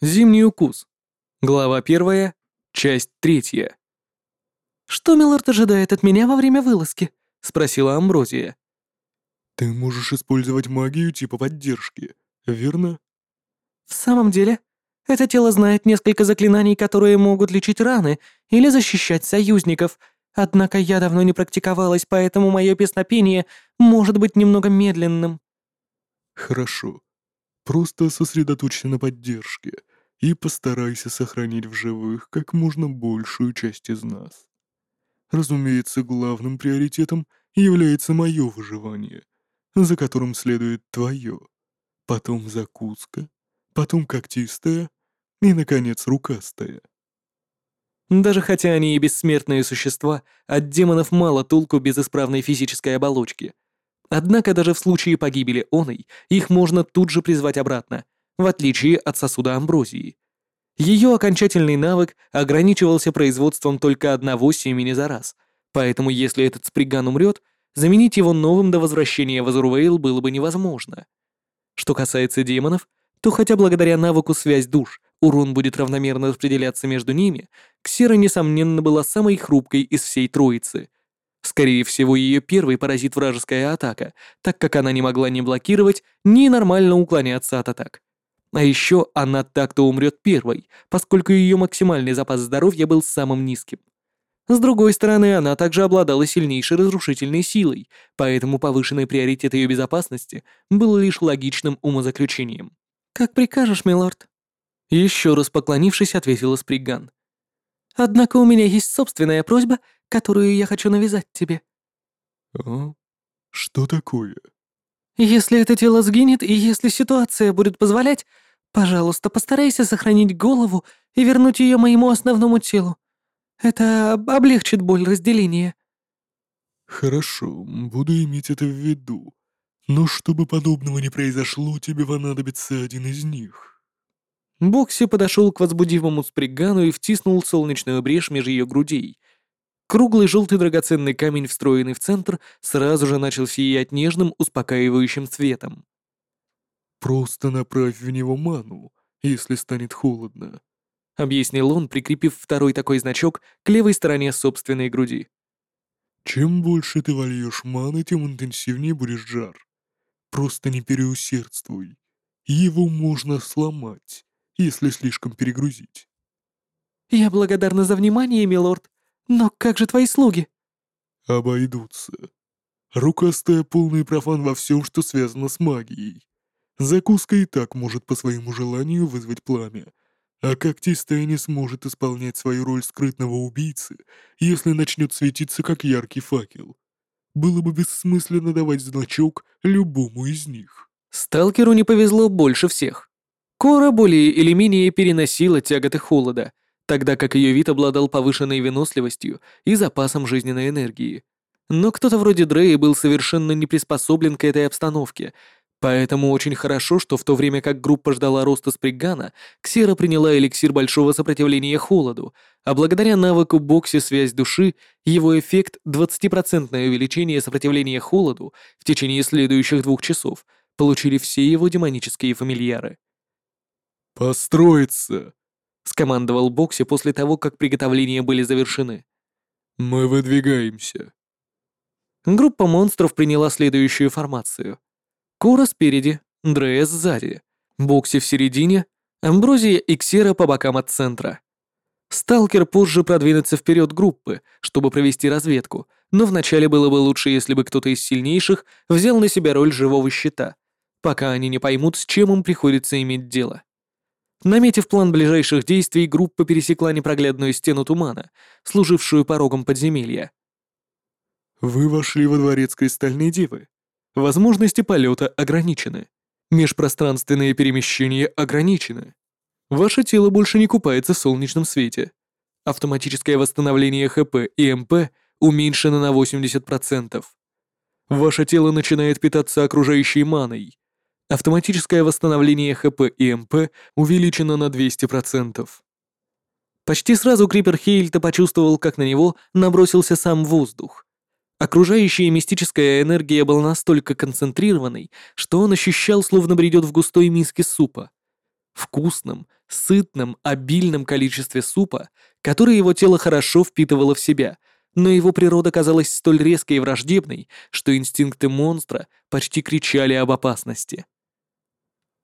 Зимний укус. Глава первая, часть третья. «Что Миллард ожидает от меня во время вылазки?» — спросила Амброзия. «Ты можешь использовать магию типа поддержки, верно?» «В самом деле, это тело знает несколько заклинаний, которые могут лечить раны или защищать союзников, однако я давно не практиковалась, поэтому мое песнопение может быть немного медленным». «Хорошо. Просто сосредоточься на поддержке и постарайся сохранить в живых как можно большую часть из нас. Разумеется, главным приоритетом является мое выживание, за которым следует твое, потом закуска, потом когтистая и, наконец, рукастая. Даже хотя они и бессмертные существа, от демонов мало толку без исправной физической оболочки. Однако даже в случае погибели оной, их можно тут же призвать обратно, в отличие от сосуда амброзии. Ее окончательный навык ограничивался производством только одного семени за раз, поэтому если этот сприган умрет, заменить его новым до возвращения в Азурвейл было бы невозможно. Что касается демонов, то хотя благодаря навыку «Связь душ» урон будет равномерно распределяться между ними, Ксера, несомненно, была самой хрупкой из всей троицы. Скорее всего, ее первый поразит вражеская атака, так как она не могла ни блокировать, ни нормально уклоняться от атак. А еще она так-то умрет первой, поскольку ее максимальный запас здоровья был самым низким. С другой стороны, она также обладала сильнейшей разрушительной силой, поэтому повышенный приоритет ее безопасности был лишь логичным умозаключением. «Как прикажешь, милорд», еще раз поклонившись, ответила Сприган. «Однако у меня есть собственная просьба, которую я хочу навязать тебе». «А? Что такое?» «Если это тело сгинет, и если ситуация будет позволять, пожалуйста, постарайся сохранить голову и вернуть ее моему основному телу. Это облегчит боль разделения». «Хорошо, буду иметь это в виду. Но чтобы подобного не произошло, тебе понадобится один из них». Бокси подошел к возбудивому спригану и втиснул солнечную брешь между ее грудей. Круглый желтый драгоценный камень, встроенный в центр, сразу же начал сиять нежным, успокаивающим цветом. «Просто направь в него ману, если станет холодно», — объяснил он, прикрепив второй такой значок к левой стороне собственной груди. «Чем больше ты вольешь маны, тем интенсивнее будет жар. Просто не переусердствуй. Его можно сломать если слишком перегрузить. «Я благодарна за внимание, милорд, но как же твои слуги?» «Обойдутся. Рукастая полный профан во всем, что связано с магией. Закуска и так может по своему желанию вызвать пламя, а когтистая не сможет исполнять свою роль скрытного убийцы, если начнет светиться как яркий факел. Было бы бессмысленно давать значок любому из них». Сталкеру не повезло больше всех. Кора более или менее переносила тяготы холода, тогда как ее вид обладал повышенной выносливостью и запасом жизненной энергии. Но кто-то вроде Дрея был совершенно не приспособлен к этой обстановке, поэтому очень хорошо, что в то время как группа ждала роста Спригана, Ксера приняла эликсир большого сопротивления холоду, а благодаря навыку Бокси «Связь души» его эффект 20% увеличение сопротивления холоду в течение следующих двух часов получили все его демонические фамильяры. «Построиться!» — скомандовал Бокси после того, как приготовления были завершены. «Мы выдвигаемся». Группа монстров приняла следующую формацию. Кора спереди, Дрея сзади, Бокси в середине, Амброзия и Ксера по бокам от центра. Сталкер позже продвинется вперед группы, чтобы провести разведку, но вначале было бы лучше, если бы кто-то из сильнейших взял на себя роль живого щита, пока они не поймут, с чем им приходится иметь дело. Наметив план ближайших действий, группа пересекла непроглядную стену тумана, служившую порогом подземелья. «Вы вошли во дворец Кристальной Девы. Возможности полета ограничены. Межпространственные перемещения ограничены. Ваше тело больше не купается в солнечном свете. Автоматическое восстановление ХП и МП уменьшено на 80%. Ваше тело начинает питаться окружающей маной. Автоматическое восстановление ХП и МП увеличено на 200%. Почти сразу Крипер Хейльта почувствовал, как на него набросился сам воздух. Окружающая мистическая энергия была настолько концентрированной, что он ощущал, словно бредет в густой миске супа. Вкусным, сытном, обильном количестве супа, который его тело хорошо впитывало в себя, но его природа казалась столь резкой и враждебной, что инстинкты монстра почти кричали об опасности.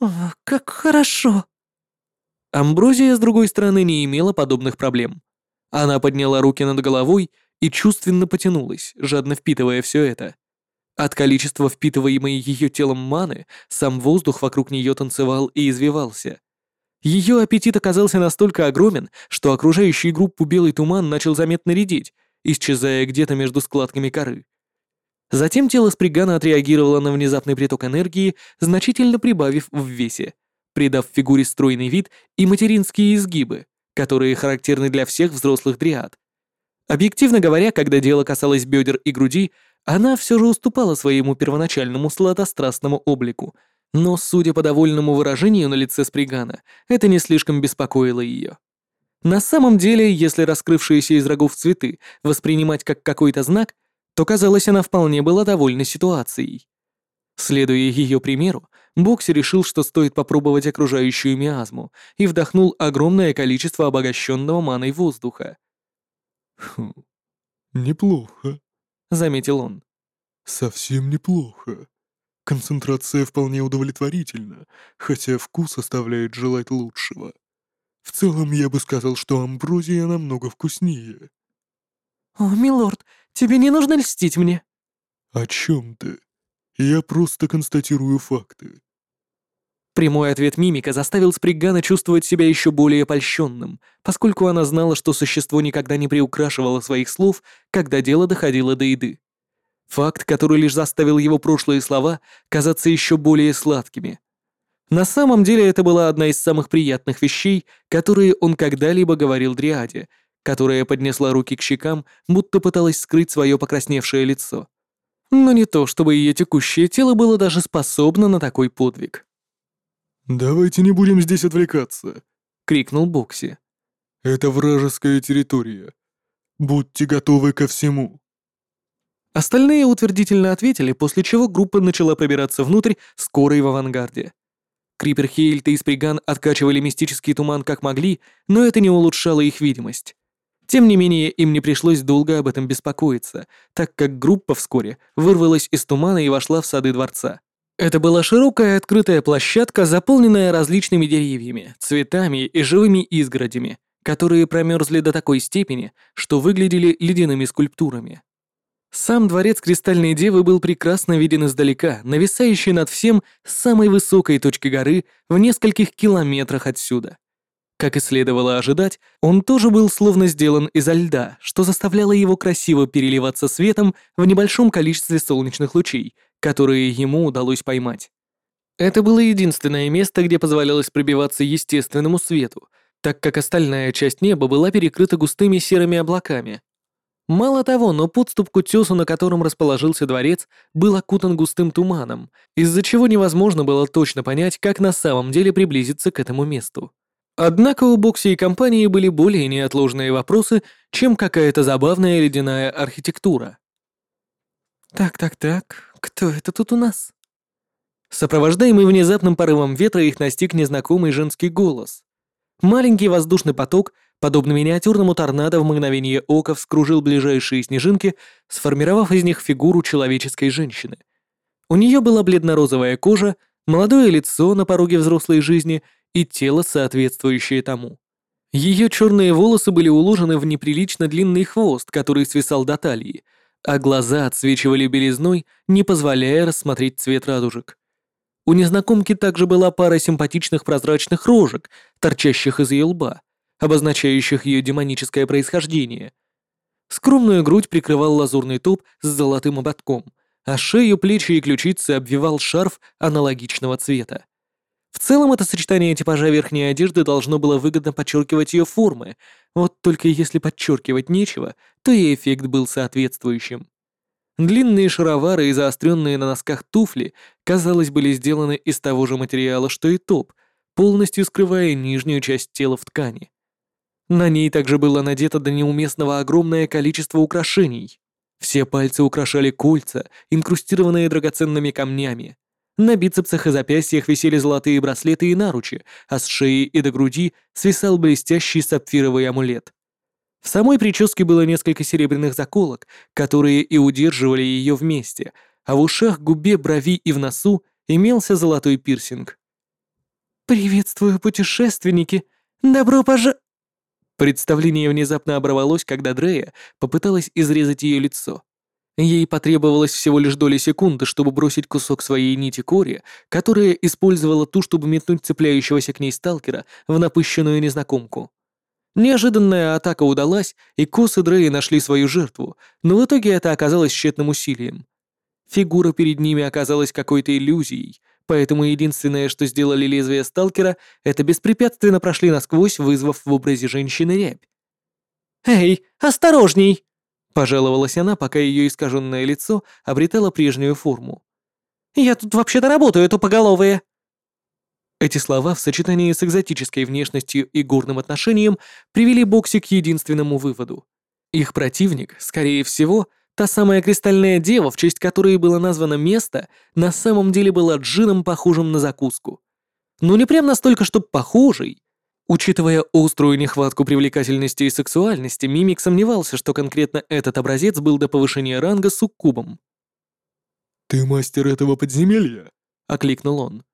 «О, как хорошо!» Амброзия, с другой стороны, не имела подобных проблем. Она подняла руки над головой и чувственно потянулась, жадно впитывая все это. От количества впитываемой ее телом маны сам воздух вокруг нее танцевал и извивался. Ее аппетит оказался настолько огромен, что окружающий группу белый туман начал заметно редеть, исчезая где-то между складками коры. Затем тело Спригана отреагировало на внезапный приток энергии, значительно прибавив в весе, придав фигуре стройный вид и материнские изгибы, которые характерны для всех взрослых дриад. Объективно говоря, когда дело касалось бедер и груди, она все же уступала своему первоначальному сладострастному облику, но, судя по довольному выражению на лице Спригана, это не слишком беспокоило ее. На самом деле, если раскрывшиеся из рогов цветы воспринимать как какой-то знак, то, казалось, она вполне была довольна ситуацией. Следуя ее примеру, Бокси решил, что стоит попробовать окружающую миазму, и вдохнул огромное количество обогащенного маной воздуха. «Хм, неплохо», — заметил он. «Совсем неплохо. Концентрация вполне удовлетворительна, хотя вкус оставляет желать лучшего. В целом, я бы сказал, что амброзия намного вкуснее». «О, милорд, тебе не нужно льстить мне». «О чем ты? Я просто констатирую факты. Прямой ответ мимика заставил Спригана чувствовать себя еще более польщенным, поскольку она знала, что существо никогда не приукрашивало своих слов, когда дело доходило до еды. Факт, который лишь заставил его прошлые слова казаться еще более сладкими. На самом деле это была одна из самых приятных вещей, которые он когда-либо говорил Дриаде, которая поднесла руки к щекам, будто пыталась скрыть свое покрасневшее лицо. Но не то, чтобы ее текущее тело было даже способно на такой подвиг. «Давайте не будем здесь отвлекаться», — крикнул Бокси. «Это вражеская территория. Будьте готовы ко всему». Остальные утвердительно ответили, после чего группа начала пробираться внутрь, скорой в авангарде. Крипер Хейльт и Сприган откачивали мистический туман как могли, но это не улучшало их видимость. Тем не менее, им не пришлось долго об этом беспокоиться, так как группа вскоре вырвалась из тумана и вошла в сады дворца. Это была широкая открытая площадка, заполненная различными деревьями, цветами и живыми изгородями, которые промерзли до такой степени, что выглядели ледяными скульптурами. Сам дворец Кристальной Девы был прекрасно виден издалека, нависающий над всем с самой высокой точки горы в нескольких километрах отсюда. Как и следовало ожидать, он тоже был словно сделан изо льда, что заставляло его красиво переливаться светом в небольшом количестве солнечных лучей, которые ему удалось поймать. Это было единственное место, где позволялось пробиваться естественному свету, так как остальная часть неба была перекрыта густыми серыми облаками. Мало того, но подступ к утесу, на котором расположился дворец, был окутан густым туманом, из-за чего невозможно было точно понять, как на самом деле приблизиться к этому месту. Однако у Бокси и компании были более неотложные вопросы, чем какая-то забавная ледяная архитектура. «Так-так-так, кто это тут у нас?» Сопровождаемый внезапным порывом ветра их настиг незнакомый женский голос. Маленький воздушный поток, подобно миниатюрному торнадо, в мгновение ока вскружил ближайшие снежинки, сформировав из них фигуру человеческой женщины. У нее была бледно-розовая кожа, молодое лицо на пороге взрослой жизни и тело, соответствующее тому. Ее черные волосы были уложены в неприлично длинный хвост, который свисал до талии, а глаза отсвечивали белизной, не позволяя рассмотреть цвет радужек. У незнакомки также была пара симпатичных прозрачных рожек, торчащих из ее лба, обозначающих ее демоническое происхождение. Скромную грудь прикрывал лазурный топ с золотым ободком, а шею, плечи и ключицы обвивал шарф аналогичного цвета. В целом это сочетание типажа верхней одежды должно было выгодно подчеркивать ее формы, вот только если подчеркивать нечего, то и эффект был соответствующим. Длинные шаровары и заостренные на носках туфли, казалось, были сделаны из того же материала, что и топ, полностью скрывая нижнюю часть тела в ткани. На ней также было надето до неуместного огромное количество украшений. Все пальцы украшали кольца, инкрустированные драгоценными камнями. На бицепсах и запястьях висели золотые браслеты и наручи, а с шеи и до груди свисал блестящий сапфировый амулет. В самой прическе было несколько серебряных заколок, которые и удерживали ее вместе, а в ушах, губе, брови и в носу имелся золотой пирсинг. «Приветствую, путешественники! Добро пож...» Представление внезапно оборвалось, когда Дрея попыталась изрезать ее лицо. Ей потребовалось всего лишь доли секунды, чтобы бросить кусок своей нити Кори, которая использовала ту, чтобы метнуть цепляющегося к ней сталкера в напыщенную незнакомку. Неожиданная атака удалась, и косы Дреи нашли свою жертву, но в итоге это оказалось тщетным усилием. Фигура перед ними оказалась какой-то иллюзией, поэтому единственное, что сделали лезвия сталкера, это беспрепятственно прошли насквозь, вызвав в образе женщины рябь. «Эй, осторожней!» Пожаловалась она, пока ее искаженное лицо обретало прежнюю форму. «Я тут вообще-то работаю, тупоголовые!» Эти слова в сочетании с экзотической внешностью и горным отношением привели Бокси к единственному выводу. Их противник, скорее всего, та самая кристальная дева, в честь которой было названо место, на самом деле была джином, похожим на закуску. Но не прям настолько, чтобы похожий, Учитывая острую нехватку привлекательности и сексуальности, Мимик сомневался, что конкретно этот образец был до повышения ранга суккубом. «Ты мастер этого подземелья?» — окликнул он.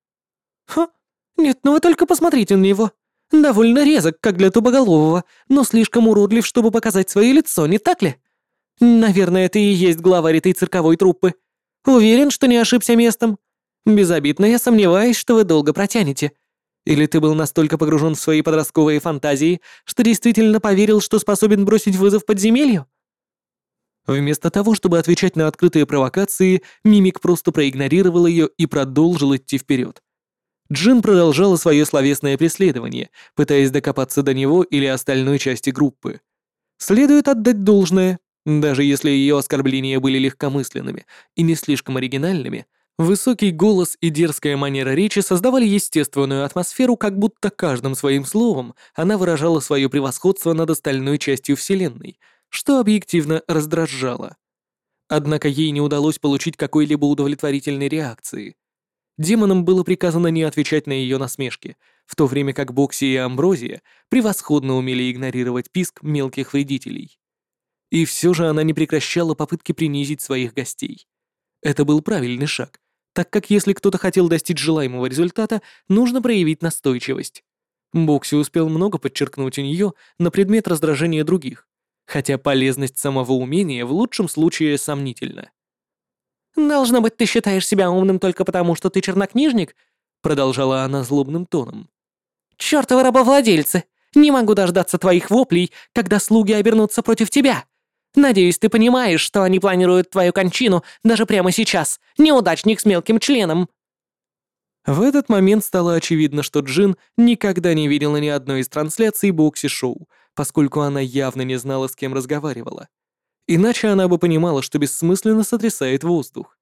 «Ха, нет, ну вы только посмотрите на него. Довольно резок, как для тубоголового, но слишком уродлив, чтобы показать свое лицо, не так ли? Наверное, это и есть главарь этой цирковой труппы. Уверен, что не ошибся местом. Безобидно я сомневаюсь, что вы долго протянете». Или ты был настолько погружен в свои подростковые фантазии, что действительно поверил, что способен бросить вызов подземелью? Вместо того, чтобы отвечать на открытые провокации, Мимик просто проигнорировал ее и продолжил идти вперед. Джин продолжала свое словесное преследование, пытаясь докопаться до него или остальной части группы. Следует отдать должное, даже если ее оскорбления были легкомысленными и не слишком оригинальными, Высокий голос и дерзкая манера речи создавали естественную атмосферу, как будто каждым своим словом она выражала свое превосходство над остальной частью Вселенной, что объективно раздражало. Однако ей не удалось получить какой-либо удовлетворительной реакции. Демонам было приказано не отвечать на ее насмешки, в то время как Бокси и Амброзия превосходно умели игнорировать писк мелких вредителей. И все же она не прекращала попытки принизить своих гостей. Это был правильный шаг, так как если кто-то хотел достичь желаемого результата, нужно проявить настойчивость. Бокси успел много подчеркнуть у нее на предмет раздражения других, хотя полезность самого умения в лучшем случае сомнительна. «Должно быть, ты считаешь себя умным только потому, что ты чернокнижник?» продолжала она злобным тоном. «Чёртовы рабовладельцы! Не могу дождаться твоих воплей, когда слуги обернутся против тебя! Надеюсь, ты понимаешь, что они планируют твою кончину даже прямо сейчас. Неудачник с мелким членом». В этот момент стало очевидно, что Джин никогда не видела ни одной из трансляций бокси-шоу, поскольку она явно не знала, с кем разговаривала. Иначе она бы понимала, что бессмысленно сотрясает воздух.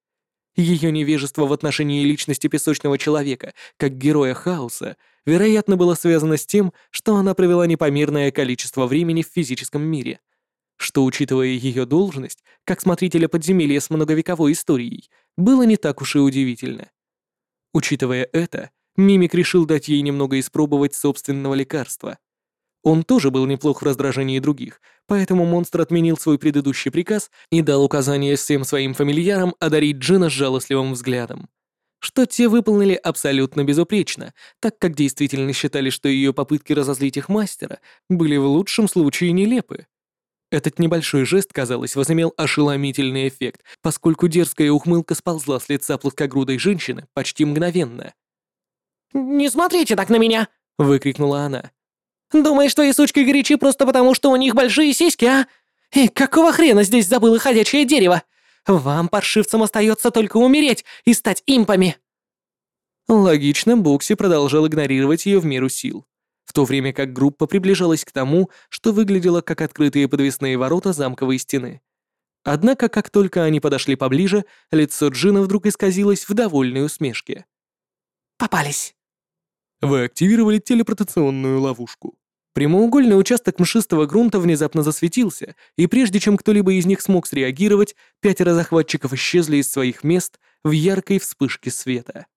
Ее невежество в отношении личности песочного человека, как героя хаоса, вероятно, было связано с тем, что она провела непомерное количество времени в физическом мире — что, учитывая ее должность, как смотрителя подземелья с многовековой историей, было не так уж и удивительно. Учитывая это, Мимик решил дать ей немного испробовать собственного лекарства. Он тоже был неплох в раздражении других, поэтому монстр отменил свой предыдущий приказ и дал указание всем своим фамильярам одарить Джина жалостливым взглядом. Что те выполнили абсолютно безупречно, так как действительно считали, что ее попытки разозлить их мастера были в лучшем случае нелепы. Этот небольшой жест, казалось, возымел ошеломительный эффект, поскольку дерзкая ухмылка сползла с лица плоскогрудой женщины почти мгновенно. «Не смотрите так на меня!» — выкрикнула она. «Думаешь, твои сучки горячи просто потому, что у них большие сиськи, а? И какого хрена здесь забыло ходячее дерево? Вам, паршивцам, остается только умереть и стать импами!» Логично, Бокси продолжал игнорировать ее в меру сил в то время как группа приближалась к тому, что выглядело как открытые подвесные ворота замковой стены. Однако, как только они подошли поближе, лицо Джина вдруг исказилось в довольной усмешке. «Попались!» Вы активировали телепортационную ловушку. Прямоугольный участок мшистого грунта внезапно засветился, и прежде чем кто-либо из них смог среагировать, пятеро захватчиков исчезли из своих мест в яркой вспышке света.